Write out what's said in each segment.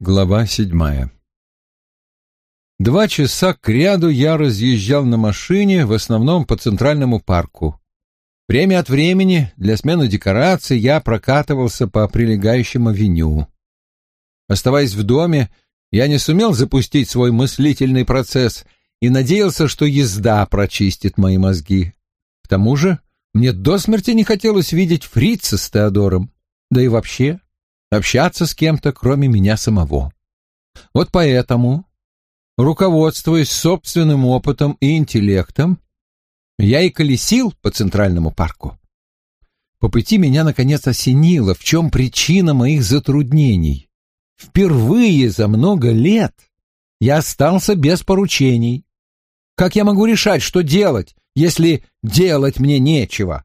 Глава седьмая Два часа к ряду я разъезжал на машине, в основном по Центральному парку. Время от времени для смены декораций я прокатывался по прилегающим авеню. Оставаясь в доме, я не сумел запустить свой мыслительный процесс и надеялся, что езда прочистит мои мозги. К тому же мне до смерти не хотелось видеть фрица с Теодором, да и вообще общаться с кем-то, кроме меня самого. Вот поэтому руководствуясь собственным опытом и интеллектом, я и колесил по Центральному парку. По пути меня, наконец, осенило, в чем причина моих затруднений. Впервые за много лет я остался без поручений. Как я могу решать, что делать, если делать мне нечего?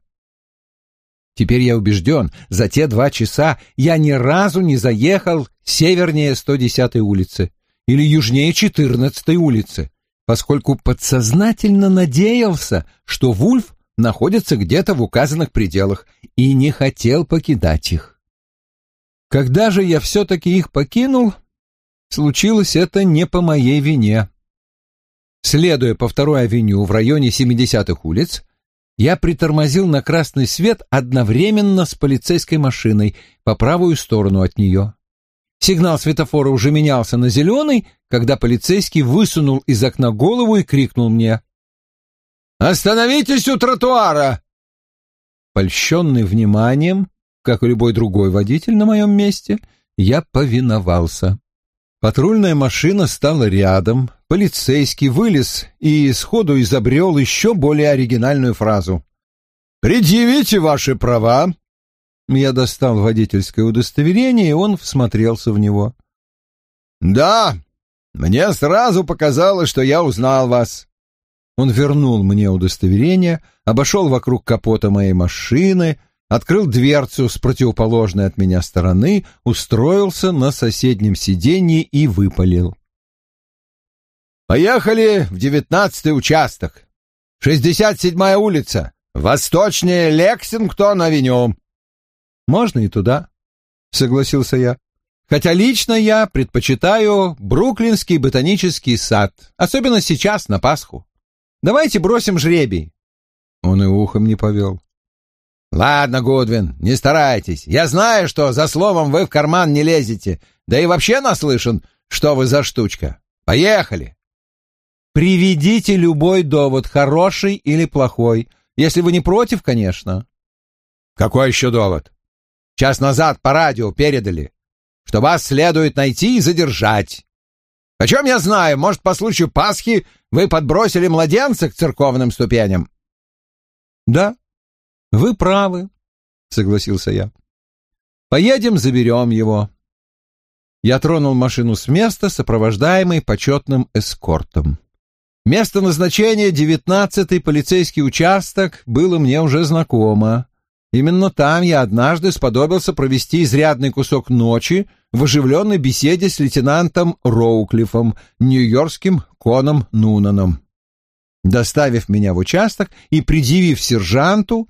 Теперь я убежден, за те два часа я ни разу не заехал севернее 110-й улицы или южнее 14-й улицы, поскольку подсознательно надеялся, что Вульф находится где-то в указанных пределах и не хотел покидать их. Когда же я все-таки их покинул, случилось это не по моей вине. Следуя по второй авеню в районе 70-х улиц, я притормозил на красный свет одновременно с полицейской машиной по правую сторону от нее. Сигнал светофора уже менялся на зеленый, когда полицейский высунул из окна голову и крикнул мне. «Остановитесь у тротуара!» Польщенный вниманием, как и любой другой водитель на моем месте, я повиновался. Патрульная машина стала рядом, полицейский вылез и сходу изобрел еще более оригинальную фразу. «Предъявите ваши права, я достал водительское удостоверение, и он всмотрелся в него. «Да, мне сразу показалось, что я узнал вас». Он вернул мне удостоверение, обошел вокруг капота моей машины, открыл дверцу с противоположной от меня стороны, устроился на соседнем сиденье и выпалил. «Поехали в девятнадцатый участок. Шестьдесят седьмая улица. Восточнее Лексингтон-авеню. Можно и туда, согласился я. Хотя лично я предпочитаю Бруклинский ботанический сад, особенно сейчас, на Пасху. Давайте бросим жребий. Он и ухом не повел. Ладно, Гудвин, не старайтесь. Я знаю, что за словом вы в карман не лезете, да и вообще наслышан, что вы за штучка. Поехали. Приведите любой довод, хороший или плохой, если вы не против, конечно. Какой еще довод? Час назад по радио передали, что вас следует найти и задержать. Почем я знаю, может, по случаю Пасхи вы подбросили младенца к церковным ступеням?» «Да, вы правы», — согласился я. «Поедем, заберем его». Я тронул машину с места, сопровождаемый почетным эскортом. Место назначения, девятнадцатый полицейский участок, было мне уже знакомо. Именно там я однажды сподобился провести изрядный кусок ночи в оживленной беседе с лейтенантом Роуклифом, нью-йоркским Коном Нунаном. Доставив меня в участок и предъявив сержанту,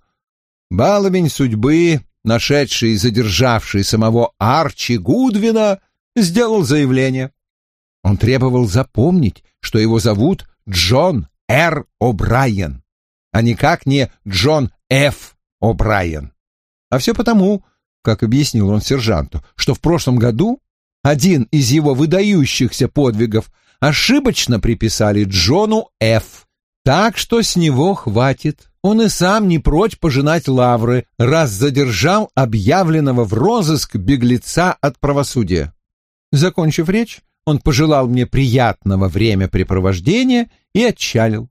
баловень судьбы, нашедший и задержавший самого Арчи Гудвина, сделал заявление. Он требовал запомнить, что его зовут Джон Р. О'Брайен, а никак не Джон Ф. О'Брайен. А все потому, как объяснил он сержанту, что в прошлом году один из его выдающихся подвигов ошибочно приписали Джону Ф. Так что с него хватит. Он и сам не прочь пожинать лавры, раз задержал объявленного в розыск беглеца от правосудия. Закончив речь, он пожелал мне приятного времяпрепровождения и отчалил.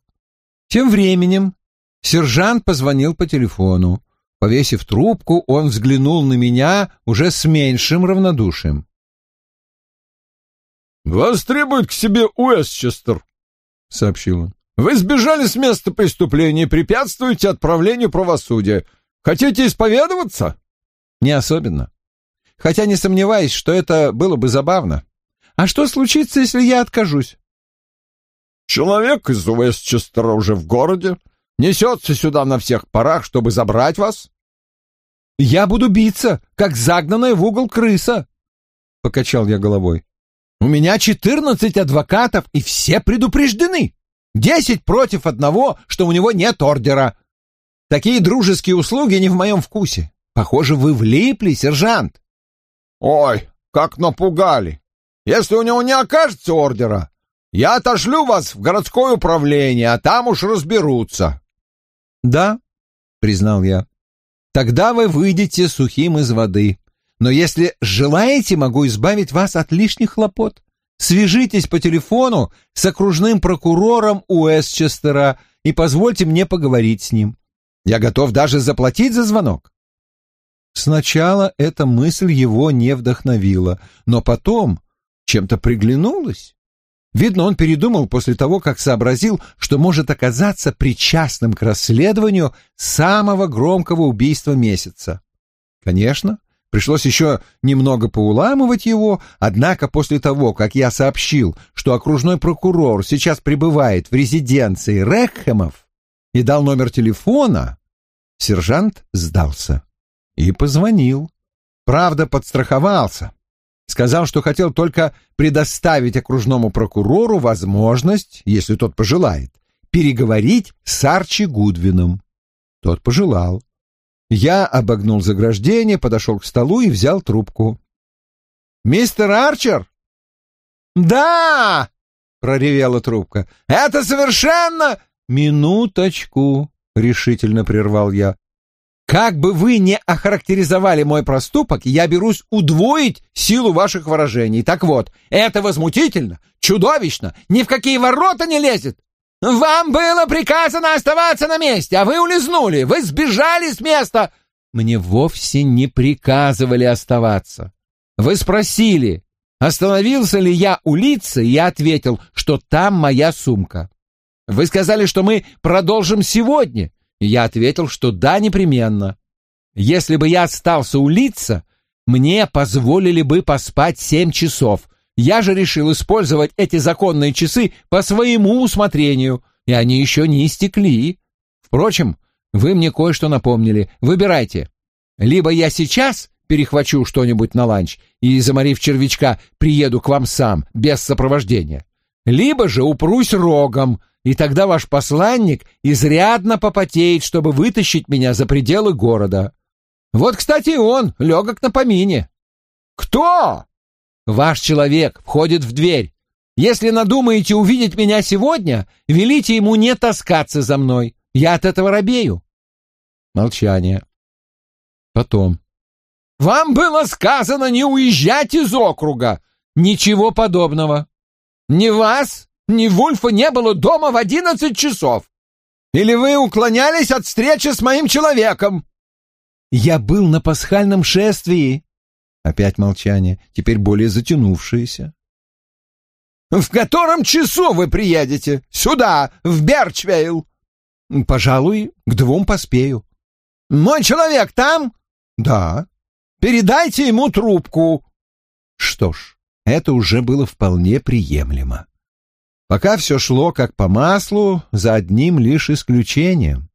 Тем временем Сержант позвонил по телефону. Повесив трубку, он взглянул на меня уже с меньшим равнодушием. «Вас требует к себе Уэстчестер», — сообщил он. «Вы сбежали с места преступления и препятствуете отправлению правосудия. Хотите исповедоваться?» «Не особенно. Хотя не сомневаюсь, что это было бы забавно. А что случится, если я откажусь?» «Человек из Уэстчестера уже в городе несется сюда на всех парах, чтобы забрать вас? Я буду биться, как загнанная в угол крыса, — покачал я головой. У меня четырнадцать адвокатов, и все предупреждены. Десять против одного, что у него нет ордера. Такие дружеские услуги не в моем вкусе. Похоже, вы влипли, сержант. Ой, как напугали. Если у него не окажется ордера, я отошлю вас в городское управление, а там уж разберутся. Да, признал я. Тогда вы выйдете сухим из воды. Но если желаете, могу избавить вас от лишних хлопот. Свяжитесь по телефону с окружным прокурором Уэстчестера и позвольте мне поговорить с ним. Я готов даже заплатить за звонок. Сначала эта мысль его не вдохновила, но потом чем-то приглянулась. Видно, он передумал после того, как сообразил, что может оказаться причастным к расследованию самого громкого убийства месяца. Конечно, пришлось еще немного поуламывать его, однако после того, как я сообщил, что окружной прокурор сейчас пребывает в резиденции Рекхемов и дал номер телефона, сержант сдался и позвонил. Правда, подстраховался. Сказал, что хотел только предоставить окружному прокурору возможность, если тот пожелает, переговорить с Арчи Гудвином. Тот пожелал. Я обогнул заграждение, подошел к столу и взял трубку. «Мистер Арчер?» «Да!» — проревела трубка. «Это совершенно...» «Минуточку!» — решительно прервал я. Как бы вы ни охарактеризовали мой проступок, я берусь удвоить силу ваших выражений. Так вот, это возмутительно, чудовищно, ни в какие ворота не лезет. Вам было приказано оставаться на месте, а вы улизнули, вы сбежали с места. Мне вовсе не приказывали оставаться. Вы спросили, остановился ли я у лица, и я ответил, что там моя сумка. Вы сказали, что мы продолжим сегодня, я ответил, что да, непременно. Если бы я остался у лица, мне позволили бы поспать семь часов. Я же решил использовать эти законные часы по своему усмотрению, и они еще не истекли. Впрочем, вы мне кое-что напомнили. Выбирайте. Либо я сейчас перехвачу что-нибудь на ланч и, заморив червячка, приеду к вам сам, без сопровождения. Либо же упрусь рогом — и тогда ваш посланник изрядно попотеет, чтобы вытащить меня за пределы города. Вот, кстати, он, легок на помине. Кто? Ваш человек входит в дверь. Если надумаете увидеть меня сегодня, велите ему не таскаться за мной. Я от этого робею. Молчание. Потом. Вам было сказано не уезжать из округа. Ничего подобного. Ни вас, ни Вульфа не было дома в одиннадцать часов. Или вы уклонялись от встречи с моим человеком?» «Я был на пасхальном шествии». Опять молчание, теперь более затянувшееся. «В котором часу вы приедете? Сюда, в Берчвейл?» «Пожалуй, к двум поспею». «Мой человек там?» «Да». «Передайте ему трубку». Что ж, это уже было вполне приемлемо. Пока все шло как по маслу, за одним лишь исключением.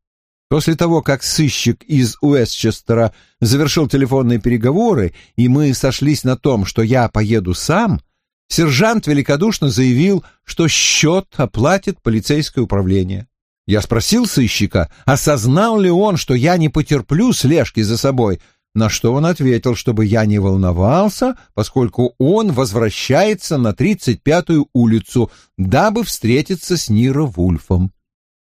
После того, как сыщик из Уэстчестера завершил телефонные переговоры, и мы сошлись на том, что я поеду сам, сержант великодушно заявил, что счет оплатит полицейское управление. Я спросил сыщика, осознал ли он, что я не потерплю слежки за собой, на что он ответил, чтобы я не волновался, поскольку он возвращается на 35-ю улицу, дабы встретиться с Ниро Вульфом.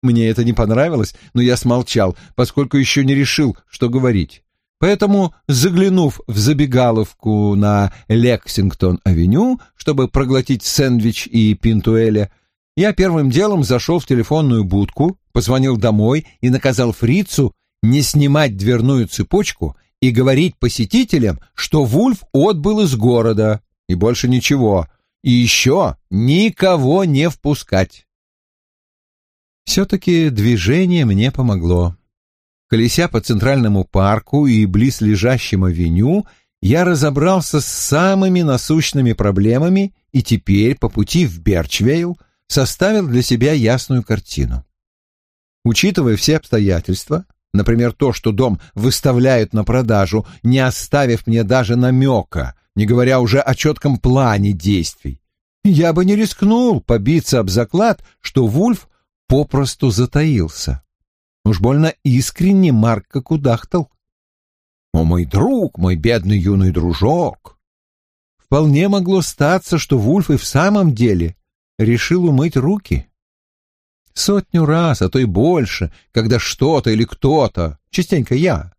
Мне это не понравилось, но я смолчал, поскольку еще не решил, что говорить. Поэтому, заглянув в забегаловку на Лексингтон-авеню, чтобы проглотить сэндвич и пинтуэля, я первым делом зашел в телефонную будку, позвонил домой и наказал фрицу не снимать дверную цепочку и говорить посетителям, что Вульф отбыл из города, и больше ничего, и еще никого не впускать. Все-таки движение мне помогло. Колеся по Центральному парку и близлежащим авеню, я разобрался с самыми насущными проблемами и теперь по пути в Берчвейл составил для себя ясную картину. Учитывая все обстоятельства, Например, то, что дом выставляют на продажу, не оставив мне даже намека, не говоря уже о четком плане действий. Я бы не рискнул побиться об заклад, что Вульф попросту затаился. Уж больно искренне Марк кудахтал. «О, мой друг, мой бедный юный дружок!» Вполне могло статься, что Вульф и в самом деле решил умыть руки. Сотню раз, а то и больше, когда что-то или кто-то, частенько я,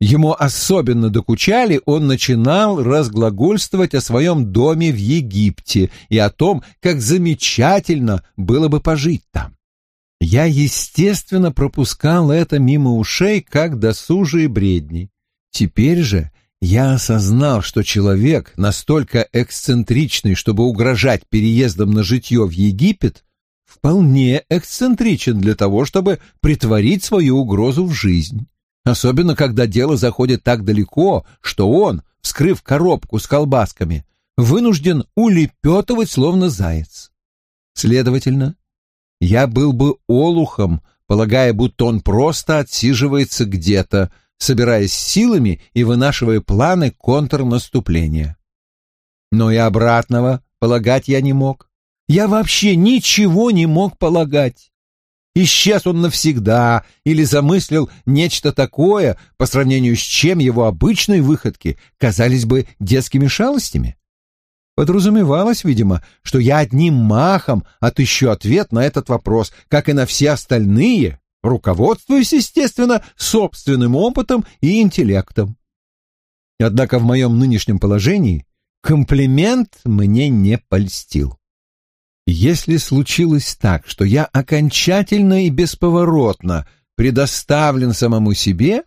ему особенно докучали, он начинал разглагольствовать о своем доме в Египте и о том, как замечательно было бы пожить там. Я, естественно, пропускал это мимо ушей, как досужие бредни. Теперь же я осознал, что человек, настолько эксцентричный, чтобы угрожать переездом на житье в Египет, вполне эксцентричен для того, чтобы притворить свою угрозу в жизнь. Особенно, когда дело заходит так далеко, что он, вскрыв коробку с колбасками, вынужден улепетывать, словно заяц. Следовательно, я был бы олухом, полагая, будто он просто отсиживается где-то, собираясь силами и вынашивая планы контрнаступления. Но и обратного полагать я не мог. Я вообще ничего не мог полагать. Исчез он навсегда или замыслил нечто такое, по сравнению с чем его обычные выходки казались бы детскими шалостями. Подразумевалось, видимо, что я одним махом отыщу ответ на этот вопрос, как и на все остальные, руководствуясь, естественно, собственным опытом и интеллектом. Однако в моем нынешнем положении комплимент мне не польстил. Если случилось так, что я окончательно и бесповоротно предоставлен самому себе,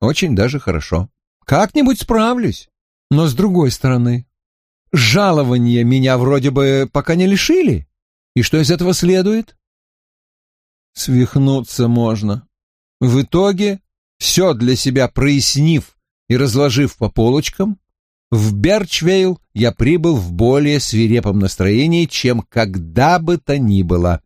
очень даже хорошо. Как-нибудь справлюсь. Но с другой стороны, жалования меня вроде бы пока не лишили. И что из этого следует? Свихнуться можно. В итоге, все для себя прояснив и разложив по полочкам, в Берчвейл я прибыл в более свирепом настроении, чем когда бы то ни было.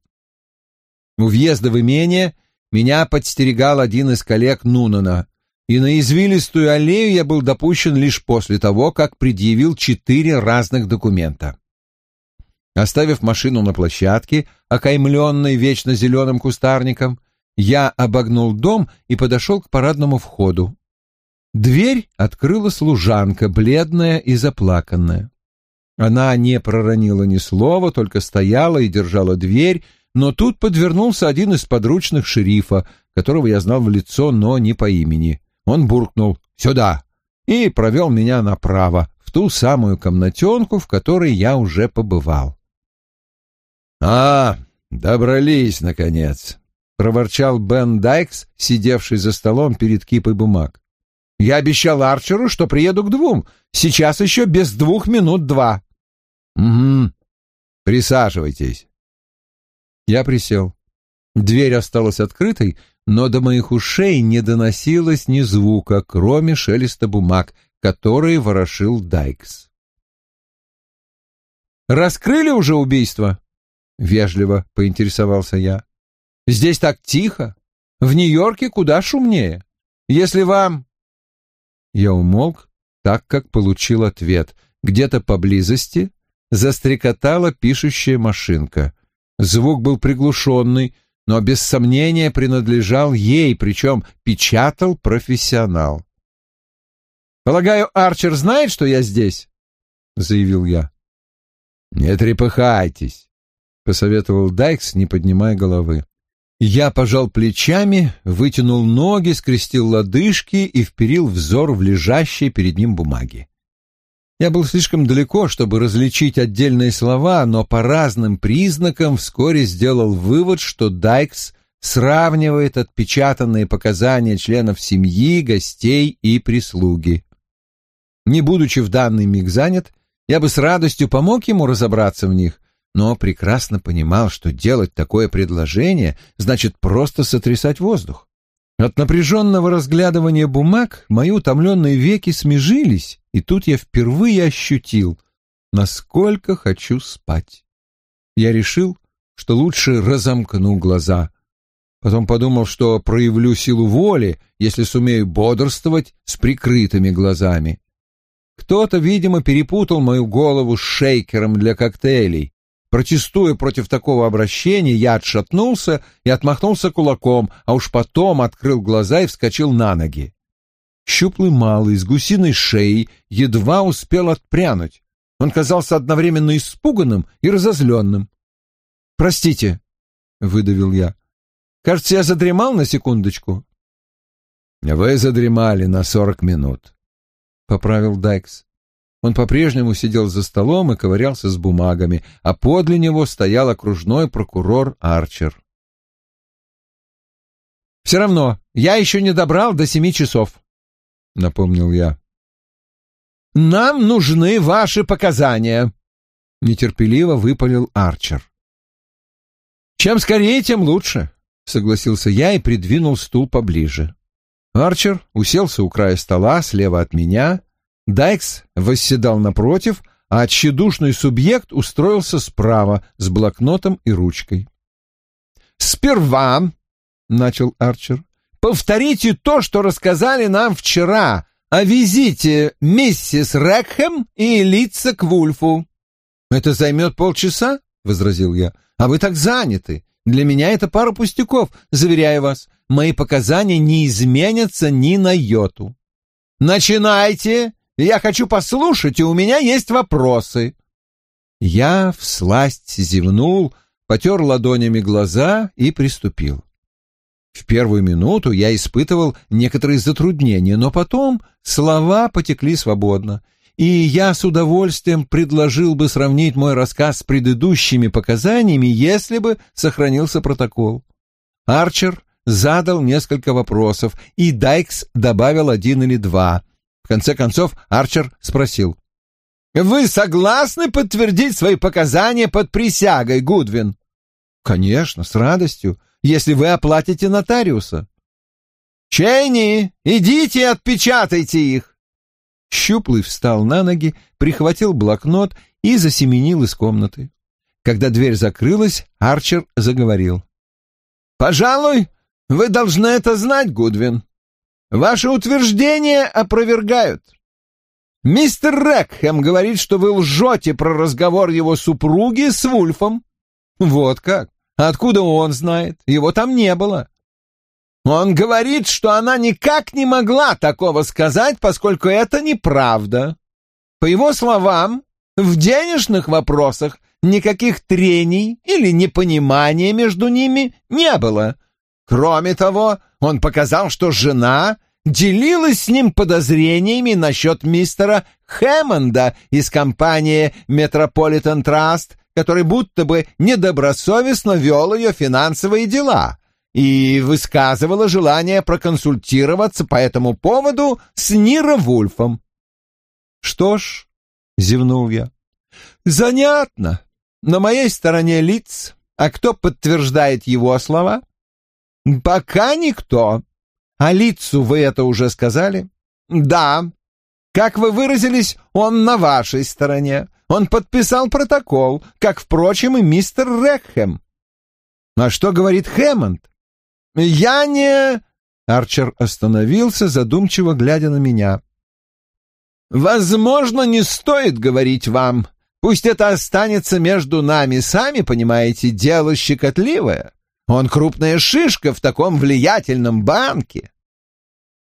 У въезда в имение меня подстерегал один из коллег Нунана, и на извилистую аллею я был допущен лишь после того, как предъявил четыре разных документа. Оставив машину на площадке, окаймленной вечно зеленым кустарником, я обогнул дом и подошел к парадному входу. Дверь открыла служанка, бледная и заплаканная. Она не проронила ни слова, только стояла и держала дверь, но тут подвернулся один из подручных шерифа, которого я знал в лицо, но не по имени. Он буркнул «Сюда!» и провел меня направо, в ту самую комнатенку, в которой я уже побывал. «А, добрались, наконец!» — проворчал Бен Дайкс, сидевший за столом перед кипой бумаг. Я обещал Арчеру, что приеду к двум. Сейчас еще без двух минут два. Угу. Присаживайтесь. Я присел. Дверь осталась открытой, но до моих ушей не доносилось ни звука, кроме шелеста бумаг, которые ворошил Дайкс. «Раскрыли уже убийство?» — вежливо поинтересовался я. «Здесь так тихо. В Нью-Йорке куда шумнее. Если вам я умолк, так как получил ответ. Где-то поблизости застрекотала пишущая машинка. Звук был приглушенный, но без сомнения принадлежал ей, причем печатал профессионал. «Полагаю, Арчер знает, что я здесь?» — заявил я. «Не трепыхайтесь», — посоветовал Дайкс, не поднимая головы. Я пожал плечами, вытянул ноги, скрестил лодыжки и вперил взор в лежащие перед ним бумаги. Я был слишком далеко, чтобы различить отдельные слова, но по разным признакам вскоре сделал вывод, что Дайкс сравнивает отпечатанные показания членов семьи, гостей и прислуги. Не будучи в данный миг занят, я бы с радостью помог ему разобраться в них, но прекрасно понимал, что делать такое предложение значит просто сотрясать воздух. От напряженного разглядывания бумаг мои утомленные веки смежились, и тут я впервые ощутил, насколько хочу спать. Я решил, что лучше разомкну глаза. Потом подумал, что проявлю силу воли, если сумею бодрствовать с прикрытыми глазами. Кто-то, видимо, перепутал мою голову с шейкером для коктейлей. Протестуя против такого обращения, я отшатнулся и отмахнулся кулаком, а уж потом открыл глаза и вскочил на ноги. Щуплый малый с гусиной шеей едва успел отпрянуть. Он казался одновременно испуганным и разозленным. «Простите», — выдавил я. «Кажется, я задремал на секундочку». «Вы задремали на сорок минут», — поправил Дайкс. Он по-прежнему сидел за столом и ковырялся с бумагами, а подле него стоял окружной прокурор Арчер. «Все равно, я еще не добрал до семи часов», — напомнил я. «Нам нужны ваши показания», — нетерпеливо выпалил Арчер. «Чем скорее, тем лучше», — согласился я и придвинул стул поближе. Арчер уселся у края стола слева от меня, Дайкс восседал напротив, а тщедушный субъект устроился справа с блокнотом и ручкой. «Сперва», — начал Арчер, — «повторите то, что рассказали нам вчера о визите миссис Рекхэм и лица к Вульфу». «Это займет полчаса?» — возразил я. «А вы так заняты. Для меня это пара пустяков, заверяю вас. Мои показания не изменятся ни на йоту». «Начинайте я хочу послушать, и у меня есть вопросы». Я всласть зевнул, потер ладонями глаза и приступил. В первую минуту я испытывал некоторые затруднения, но потом слова потекли свободно, и я с удовольствием предложил бы сравнить мой рассказ с предыдущими показаниями, если бы сохранился протокол. Арчер задал несколько вопросов, и Дайкс добавил один или два. В конце концов Арчер спросил. «Вы согласны подтвердить свои показания под присягой, Гудвин?» «Конечно, с радостью, если вы оплатите нотариуса». «Чейни, идите и отпечатайте их!» Щуплый встал на ноги, прихватил блокнот и засеменил из комнаты. Когда дверь закрылась, Арчер заговорил. «Пожалуй, вы должны это знать, Гудвин. Ваши утверждения опровергают. Мистер Рекхэм говорит, что вы лжете про разговор его супруги с Вульфом. Вот как? Откуда он знает? Его там не было. Он говорит, что она никак не могла такого сказать, поскольку это неправда. По его словам, в денежных вопросах никаких трений или непонимания между ними не было. Кроме того, он показал, что жена делилась с ним подозрениями насчет мистера Хэммонда из компании Metropolitan Trust, который будто бы недобросовестно вел ее финансовые дела и высказывала желание проконсультироваться по этому поводу с Ниро Вульфом. «Что ж», — зевнул я, — «занятно. На моей стороне лиц, а кто подтверждает его слова?» «Пока никто. А лицу вы это уже сказали?» «Да. Как вы выразились, он на вашей стороне. Он подписал протокол, как, впрочем, и мистер Рекхэм». «А что говорит Хэммонд?» «Я не...» Арчер остановился, задумчиво глядя на меня. «Возможно, не стоит говорить вам. Пусть это останется между нами. Сами понимаете, дело щекотливое. Он крупная шишка в таком влиятельном банке.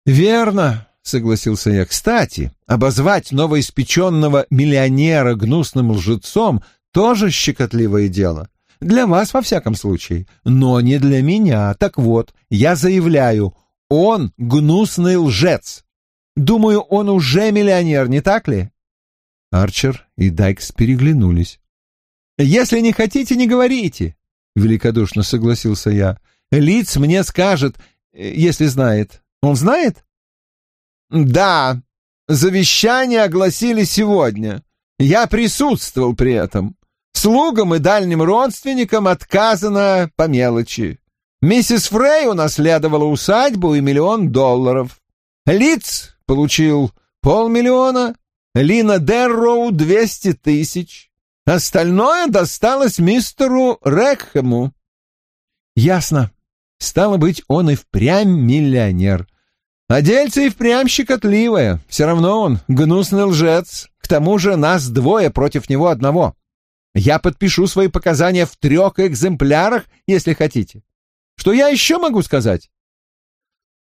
Верно, согласился я. Кстати, обозвать новоиспеченного миллионера гнусным лжецом тоже щекотливое дело. Для вас, во всяком случае, но не для меня. Так вот, я заявляю, он гнусный лжец. Думаю, он уже миллионер, не так ли? Арчер и Дайкс переглянулись. «Если не хотите, не говорите», — великодушно согласился я. «Лиц мне скажет, если знает. Он знает?» «Да, завещание огласили сегодня. Я присутствовал при этом. Слугам и дальним родственникам отказано по мелочи. Миссис Фрей унаследовала усадьбу и миллион долларов. Лиц получил полмиллиона, Лина Дерроу — двести тысяч. Остальное досталось мистеру Рекхэму. Ясно. Стало быть, он и впрямь миллионер. А дельце и впрямь щекотливое. Все равно он гнусный лжец. К тому же нас двое против него одного. Я подпишу свои показания в трех экземплярах, если хотите. Что я еще могу сказать?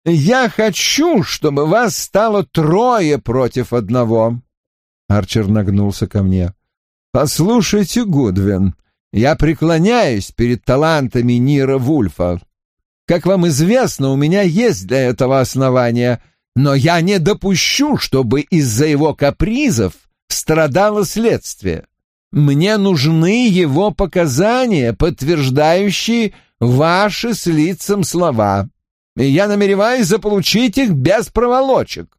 Я хочу, чтобы вас стало трое против одного. Арчер нагнулся ко мне. Послушайте, Гудвин, я преклоняюсь перед талантами Нира Вульфа. Как вам известно, у меня есть для этого основания, но я не допущу, чтобы из-за его капризов страдало следствие. Мне нужны его показания, подтверждающие ваши с лицом слова, и я намереваюсь заполучить их без проволочек.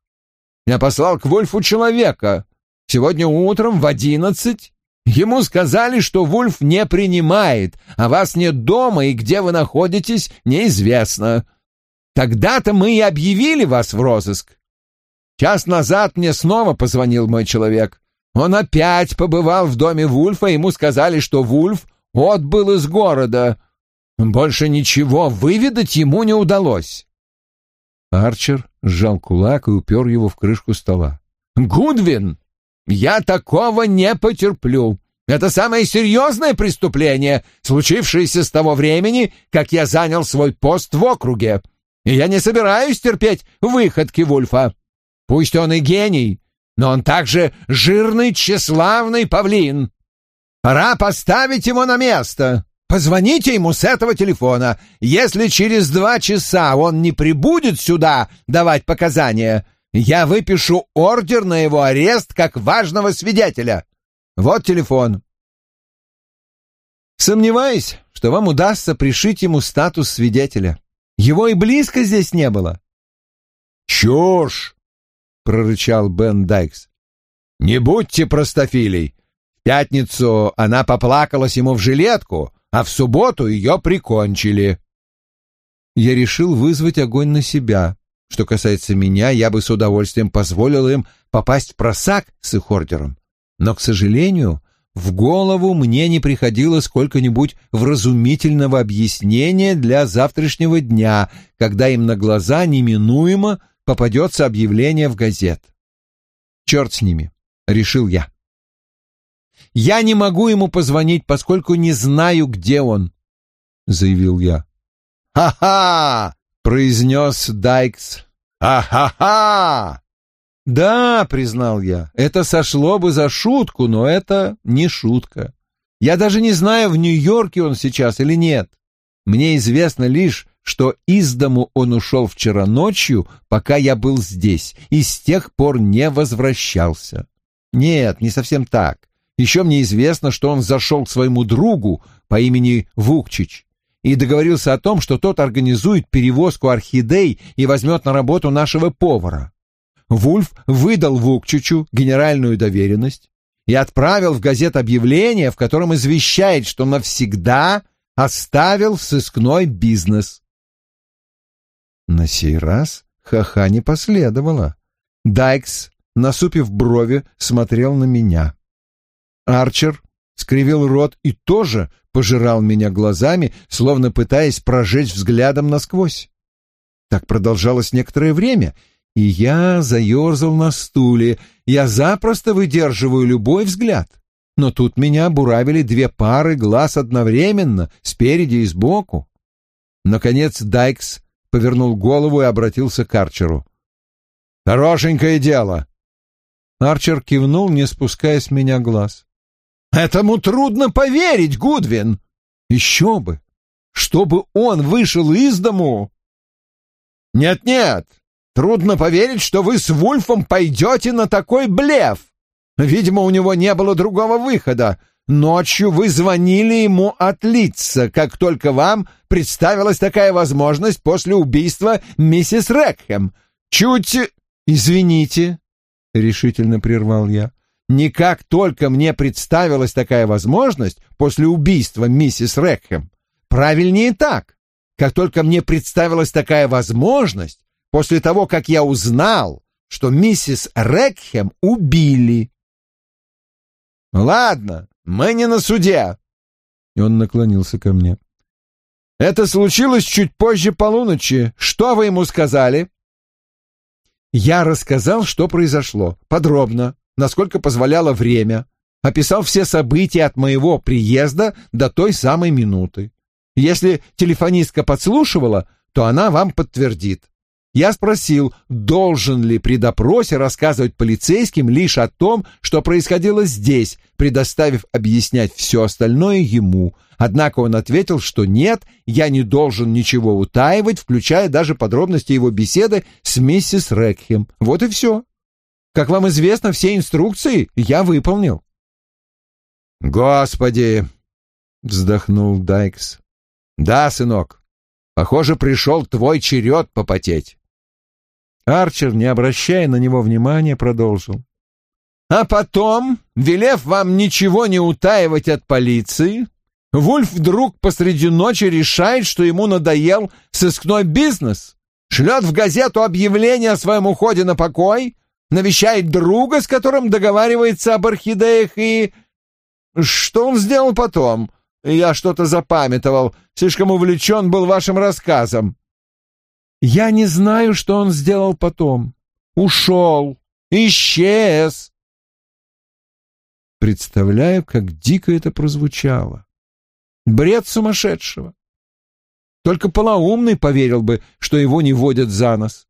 Я послал к Вольфу человека. Сегодня утром в одиннадцать ему сказали, что Вульф не принимает, а вас нет дома, и где вы находитесь, неизвестно. Тогда-то мы и объявили вас в розыск. Час назад мне снова позвонил мой человек. Он опять побывал в доме Вульфа, ему сказали, что Вульф отбыл из города. Больше ничего выведать ему не удалось. Арчер сжал кулак и упер его в крышку стола. «Гудвин, я такого не потерплю. Это самое серьезное преступление, случившееся с того времени, как я занял свой пост в округе. И я не собираюсь терпеть выходки Вульфа. Пусть он и гений, но он также жирный, тщеславный павлин. Пора поставить его на место. Позвоните ему с этого телефона. Если через два часа он не прибудет сюда давать показания, я выпишу ордер на его арест как важного свидетеля. Вот телефон. Сомневаюсь, что вам удастся пришить ему статус свидетеля. Его и близко здесь не было. Чушь! — прорычал Бен Дайкс. «Не будьте простофилей. В пятницу она поплакалась ему в жилетку, а в субботу ее прикончили». Я решил вызвать огонь на себя. Что касается меня, я бы с удовольствием позволил им попасть в просак с их ордером. Но, к сожалению, в голову мне не приходило сколько-нибудь вразумительного объяснения для завтрашнего дня, когда им на глаза неминуемо попадется объявление в газет. Черт с ними, решил я. Я не могу ему позвонить, поскольку не знаю, где он, заявил я. «Ха-ха!» — произнес Дайкс. «Ха-ха-ха!» «Да», — признал я, — «это сошло бы за шутку, но это не шутка. Я даже не знаю, в Нью-Йорке он сейчас или нет. Мне известно лишь, что из дому он ушел вчера ночью, пока я был здесь, и с тех пор не возвращался. Нет, не совсем так. Еще мне известно, что он зашел к своему другу по имени Вукчич и договорился о том, что тот организует перевозку орхидей и возьмет на работу нашего повара. Вульф выдал Вукчичу генеральную доверенность и отправил в газет объявление, в котором извещает, что навсегда оставил сыскной бизнес. На сей раз ха-ха не последовало. Дайкс, насупив брови, смотрел на меня. Арчер скривил рот и тоже пожирал меня глазами, словно пытаясь прожечь взглядом насквозь. Так продолжалось некоторое время, и я заерзал на стуле. Я запросто выдерживаю любой взгляд. Но тут меня буравили две пары глаз одновременно, спереди и сбоку. Наконец Дайкс повернул голову и обратился к Арчеру. «Хорошенькое дело!» Арчер кивнул, не спуская с меня глаз. «Этому трудно поверить, Гудвин!» «Еще бы! Чтобы он вышел из дому!» «Нет-нет, трудно поверить, что вы с Вульфом пойдете на такой блеф! Видимо, у него не было другого выхода. Ночью вы звонили ему отлиться, как только вам представилась такая возможность после убийства миссис Рекхэм. Чуть... Извините, — решительно прервал я. Не как только мне представилась такая возможность после убийства миссис Рекхэм. Правильнее так. Как только мне представилась такая возможность после того, как я узнал, что миссис Рекхэм убили. Ладно, мы не на суде. И он наклонился ко мне. Это случилось чуть позже полуночи. Что вы ему сказали? Я рассказал, что произошло, подробно, насколько позволяло время, описал все события от моего приезда до той самой минуты. Если телефонистка подслушивала, то она вам подтвердит. Я спросил, должен ли при допросе рассказывать полицейским лишь о том, что происходило здесь, предоставив объяснять все остальное ему. Однако он ответил, что нет, я не должен ничего утаивать, включая даже подробности его беседы с миссис Рекхем. Вот и все. Как вам известно, все инструкции я выполнил. «Господи!» — вздохнул Дайкс. «Да, сынок, похоже, пришел твой черед попотеть». Арчер, не обращая на него внимания, продолжил. А потом, велев вам ничего не утаивать от полиции, Вульф вдруг посреди ночи решает, что ему надоел сыскной бизнес, шлет в газету объявление о своем уходе на покой, навещает друга, с которым договаривается об орхидеях, и... Что он сделал потом? Я что-то запамятовал, слишком увлечен был вашим рассказом. Я не знаю, что он сделал потом. Ушел. Исчез. Представляю, как дико это прозвучало. Бред сумасшедшего. Только полоумный поверил бы, что его не водят за нос.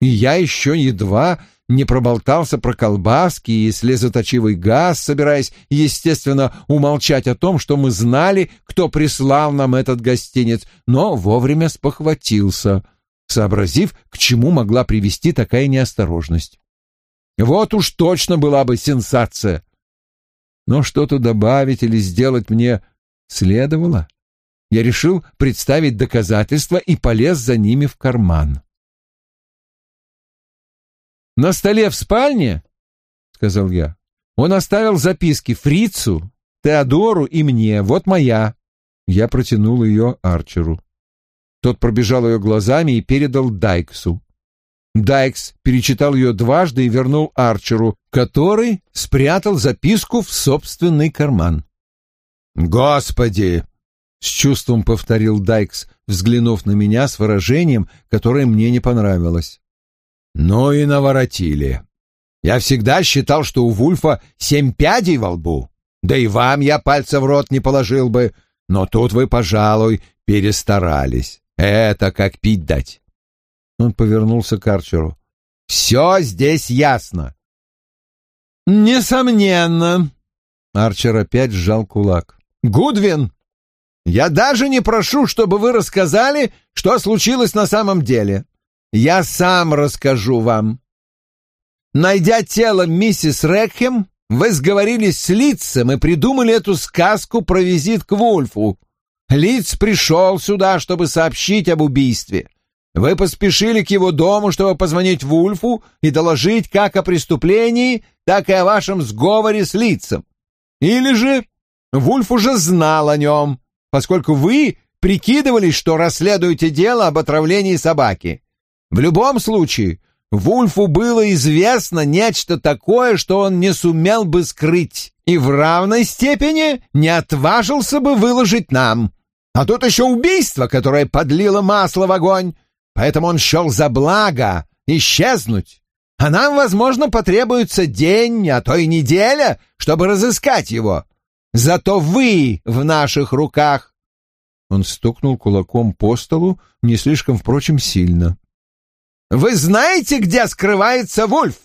И я еще едва не проболтался про колбаски и слезоточивый газ, собираясь, естественно, умолчать о том, что мы знали, кто прислал нам этот гостиниц, но вовремя спохватился — сообразив, к чему могла привести такая неосторожность. Вот уж точно была бы сенсация. Но что-то добавить или сделать мне следовало. Я решил представить доказательства и полез за ними в карман. «На столе в спальне, — сказал я, — он оставил записки Фрицу, Теодору и мне. Вот моя». Я протянул ее Арчеру. Тот пробежал ее глазами и передал Дайксу. Дайкс перечитал ее дважды и вернул Арчеру, который спрятал записку в собственный карман. «Господи!» — с чувством повторил Дайкс, взглянув на меня с выражением, которое мне не понравилось. «Ну и наворотили. Я всегда считал, что у Вульфа семь пядей во лбу. Да и вам я пальца в рот не положил бы, но тут вы, пожалуй, перестарались. Это как пить дать. Он повернулся к Арчеру. Все здесь ясно. Несомненно. Арчер опять сжал кулак. Гудвин, я даже не прошу, чтобы вы рассказали, что случилось на самом деле. Я сам расскажу вам. Найдя тело миссис Рекхем, вы сговорились с Лицем и придумали эту сказку про визит к Вульфу. Лиц пришел сюда, чтобы сообщить об убийстве. Вы поспешили к его дому, чтобы позвонить Вульфу и доложить как о преступлении, так и о вашем сговоре с Лицем. Или же Вульф уже знал о нем, поскольку вы прикидывались, что расследуете дело об отравлении собаки. В любом случае, Вульфу было известно нечто такое, что он не сумел бы скрыть, и в равной степени не отважился бы выложить нам. А тут еще убийство, которое подлило масло в огонь. Поэтому он счел за благо исчезнуть. А нам, возможно, потребуется день, а то и неделя, чтобы разыскать его. Зато вы в наших руках. Он стукнул кулаком по столу, не слишком, впрочем, сильно. Вы знаете, где скрывается Вульф?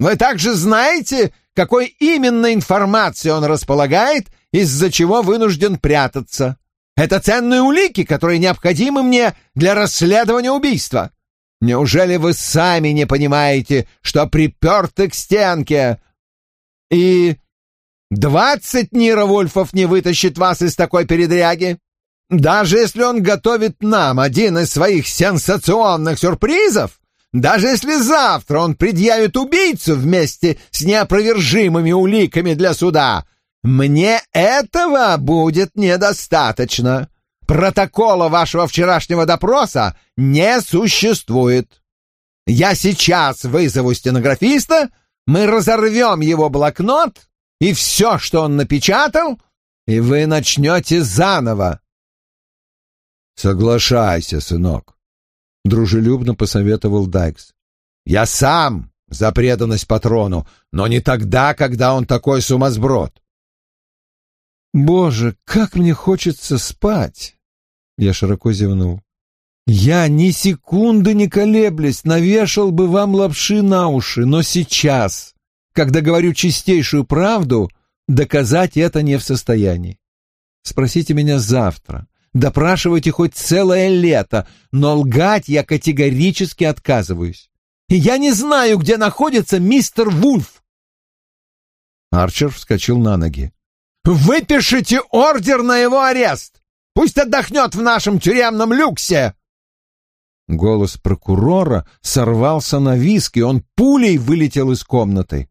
Вы также знаете, какой именно информацией он располагает, из-за чего вынужден прятаться. Это ценные улики, которые необходимы мне для расследования убийства. Неужели вы сами не понимаете, что приперты к стенке? И двадцать Нировульфов не вытащит вас из такой передряги? Даже если он готовит нам один из своих сенсационных сюрпризов, даже если завтра он предъявит убийцу вместе с неопровержимыми уликами для суда — мне этого будет недостаточно. Протокола вашего вчерашнего допроса не существует. Я сейчас вызову стенографиста, мы разорвем его блокнот и все, что он напечатал, и вы начнете заново. Соглашайся, сынок, дружелюбно посоветовал Дайкс. Я сам за преданность патрону, но не тогда, когда он такой сумасброд. Боже, как мне хочется спать! Я широко зевнул. Я ни секунды не колеблясь навешал бы вам лапши на уши, но сейчас, когда говорю чистейшую правду, доказать это не в состоянии. Спросите меня завтра, допрашивайте хоть целое лето, но лгать я категорически отказываюсь. Я не знаю, где находится мистер Вульф. Арчер вскочил на ноги. «Выпишите ордер на его арест! Пусть отдохнет в нашем тюремном люксе!» Голос прокурора сорвался на виск, и он пулей вылетел из комнаты.